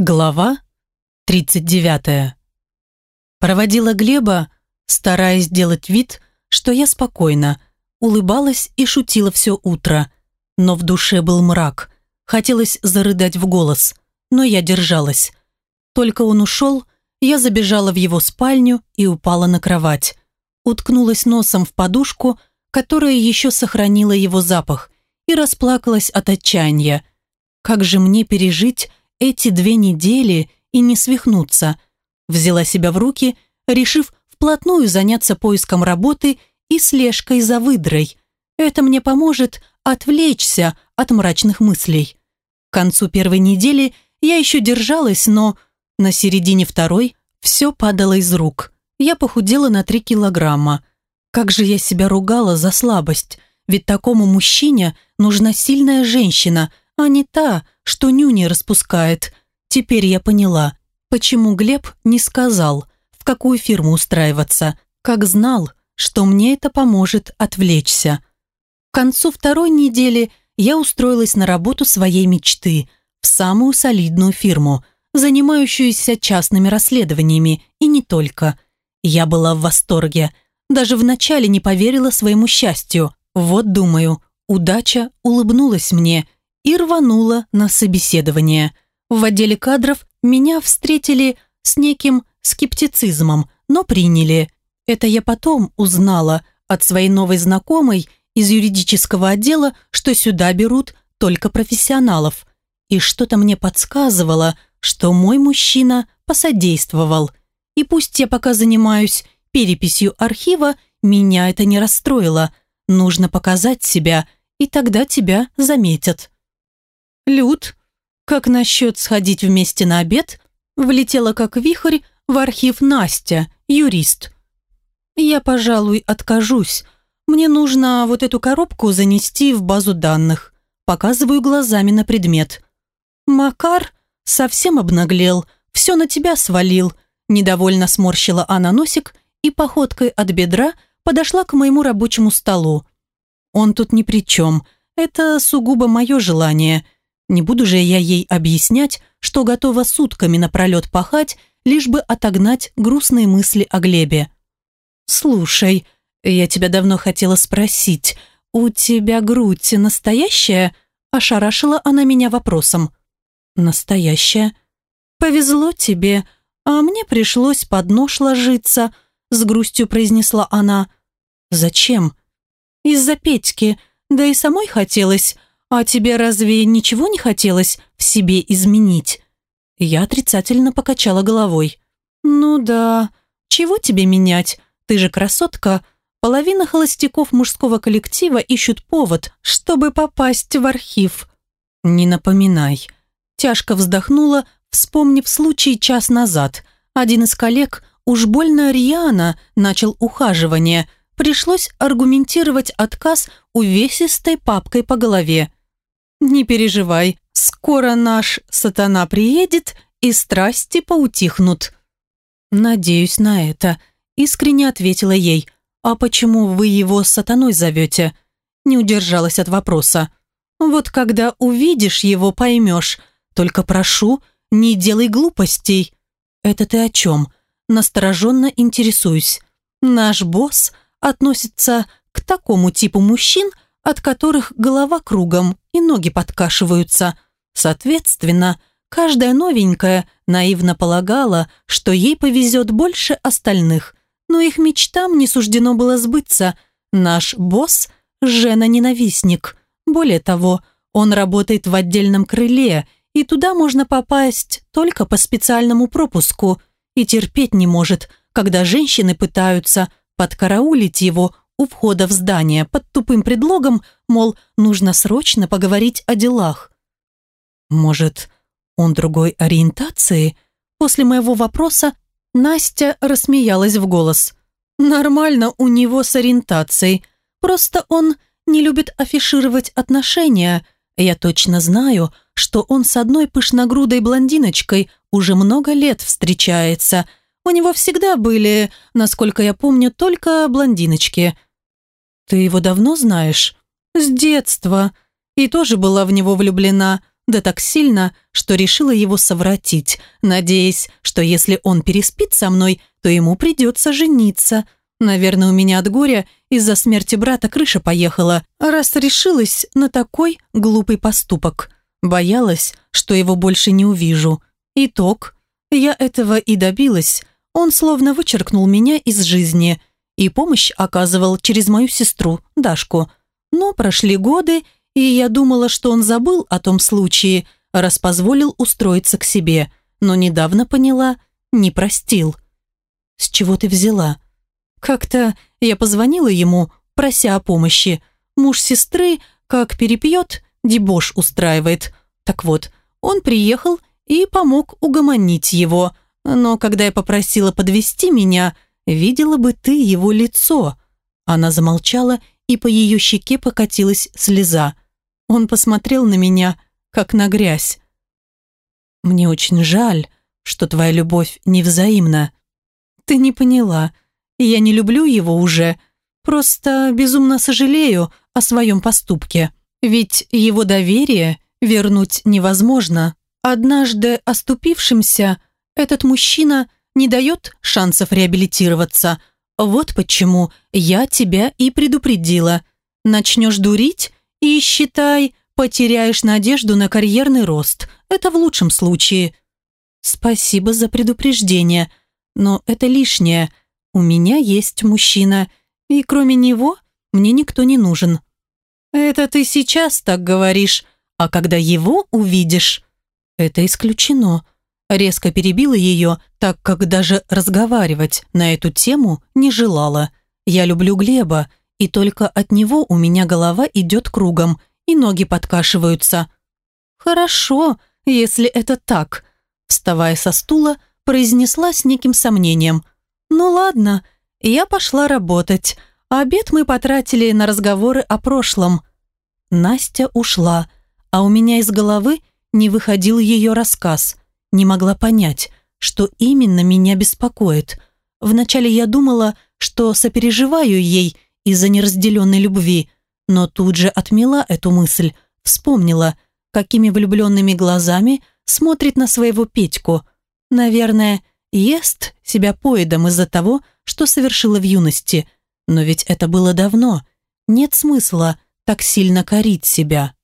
Глава 39. Проводила Глеба, стараясь сделать вид, что я спокойна, улыбалась и шутила все утро. Но в душе был мрак. Хотелось зарыдать в голос, но я держалась. Только он ушел, я забежала в его спальню и упала на кровать. Уткнулась носом в подушку, которая еще сохранила его запах, и расплакалась от отчаяния. Как же мне пережить эти две недели и не свихнуться. Взяла себя в руки, решив вплотную заняться поиском работы и слежкой за выдрой. Это мне поможет отвлечься от мрачных мыслей. К концу первой недели я еще держалась, но на середине второй все падало из рук. Я похудела на три килограмма. Как же я себя ругала за слабость, ведь такому мужчине нужна сильная женщина, а не та, что нюни распускает. Теперь я поняла, почему Глеб не сказал, в какую фирму устраиваться, как знал, что мне это поможет отвлечься. К концу второй недели я устроилась на работу своей мечты в самую солидную фирму, занимающуюся частными расследованиями, и не только. Я была в восторге. Даже вначале не поверила своему счастью. Вот, думаю, удача улыбнулась мне – и рванула на собеседование. В отделе кадров меня встретили с неким скептицизмом, но приняли. Это я потом узнала от своей новой знакомой из юридического отдела, что сюда берут только профессионалов. И что-то мне подсказывало, что мой мужчина посодействовал. И пусть я пока занимаюсь переписью архива, меня это не расстроило. Нужно показать себя, и тогда тебя заметят. «Люд, как насчет сходить вместе на обед?» Влетела как вихрь в архив Настя, юрист. «Я, пожалуй, откажусь. Мне нужно вот эту коробку занести в базу данных». Показываю глазами на предмет. «Макар совсем обнаглел, все на тебя свалил». Недовольно сморщила она носик и походкой от бедра подошла к моему рабочему столу. «Он тут ни при чем. Это сугубо мое желание». Не буду же я ей объяснять, что готова сутками напролет пахать, лишь бы отогнать грустные мысли о Глебе. «Слушай, я тебя давно хотела спросить, у тебя грудь настоящая?» Ошарашила она меня вопросом. «Настоящая?» «Повезло тебе, а мне пришлось под нож ложиться», с грустью произнесла она. «Зачем?» «Из-за Петьки, да и самой хотелось. «А тебе разве ничего не хотелось в себе изменить?» Я отрицательно покачала головой. «Ну да, чего тебе менять? Ты же красотка. Половина холостяков мужского коллектива ищут повод, чтобы попасть в архив». «Не напоминай». Тяжко вздохнула, вспомнив случай час назад. Один из коллег уж больно рьяно начал ухаживание. Пришлось аргументировать отказ увесистой папкой по голове. «Не переживай, скоро наш сатана приедет, и страсти поутихнут». «Надеюсь на это», — искренне ответила ей. «А почему вы его сатаной зовете?» Не удержалась от вопроса. «Вот когда увидишь его, поймешь. Только прошу, не делай глупостей». «Это ты о чем?» Настороженно интересуюсь. «Наш босс относится к такому типу мужчин, от которых голова кругом и ноги подкашиваются. Соответственно, каждая новенькая наивно полагала, что ей повезет больше остальных, но их мечтам не суждено было сбыться. Наш босс – жена-ненавистник. Более того, он работает в отдельном крыле, и туда можно попасть только по специальному пропуску, и терпеть не может, когда женщины пытаются подкараулить его у входа в здание под тупым предлогом, мол, нужно срочно поговорить о делах. Может, он другой ориентации? После моего вопроса Настя рассмеялась в голос. Нормально у него с ориентацией, просто он не любит афишировать отношения. Я точно знаю, что он с одной пышногрудой блондиночкой уже много лет встречается. У него всегда были, насколько я помню, только блондиночки – «Ты его давно знаешь?» «С детства. И тоже была в него влюблена. да так сильно, что решила его совратить, надеясь, что если он переспит со мной, то ему придется жениться. Наверное, у меня от горя из-за смерти брата крыша поехала, раз решилась на такой глупый поступок. Боялась, что его больше не увижу. Итог. Я этого и добилась. Он словно вычеркнул меня из жизни и помощь оказывал через мою сестру, Дашку. Но прошли годы, и я думала, что он забыл о том случае, раз позволил устроиться к себе, но недавно поняла, не простил. «С чего ты взяла?» Как-то я позвонила ему, прося о помощи. Муж сестры, как перепьет, дебош устраивает. Так вот, он приехал и помог угомонить его. Но когда я попросила подвести меня, видела бы ты его лицо. Она замолчала, и по ее щеке покатилась слеза. Он посмотрел на меня, как на грязь. «Мне очень жаль, что твоя любовь невзаимна. Ты не поняла. Я не люблю его уже, просто безумно сожалею о своем поступке. Ведь его доверие вернуть невозможно. Однажды оступившимся этот мужчина не дает шансов реабилитироваться. Вот почему я тебя и предупредила. Начнешь дурить, и, считай, потеряешь надежду на карьерный рост. Это в лучшем случае. Спасибо за предупреждение, но это лишнее. У меня есть мужчина, и кроме него мне никто не нужен. Это ты сейчас так говоришь, а когда его увидишь... Это исключено. Резко перебила ее, так как даже разговаривать на эту тему не желала. Я люблю Глеба, и только от него у меня голова идет кругом, и ноги подкашиваются. «Хорошо, если это так», вставая со стула, произнесла с неким сомнением. «Ну ладно, я пошла работать. Обед мы потратили на разговоры о прошлом». Настя ушла, а у меня из головы не выходил ее рассказ. Не могла понять, что именно меня беспокоит. Вначале я думала, что сопереживаю ей – из-за неразделенной любви, но тут же отмела эту мысль, вспомнила, какими влюбленными глазами смотрит на своего Петьку. Наверное, ест себя поедом из-за того, что совершила в юности. Но ведь это было давно. Нет смысла так сильно корить себя.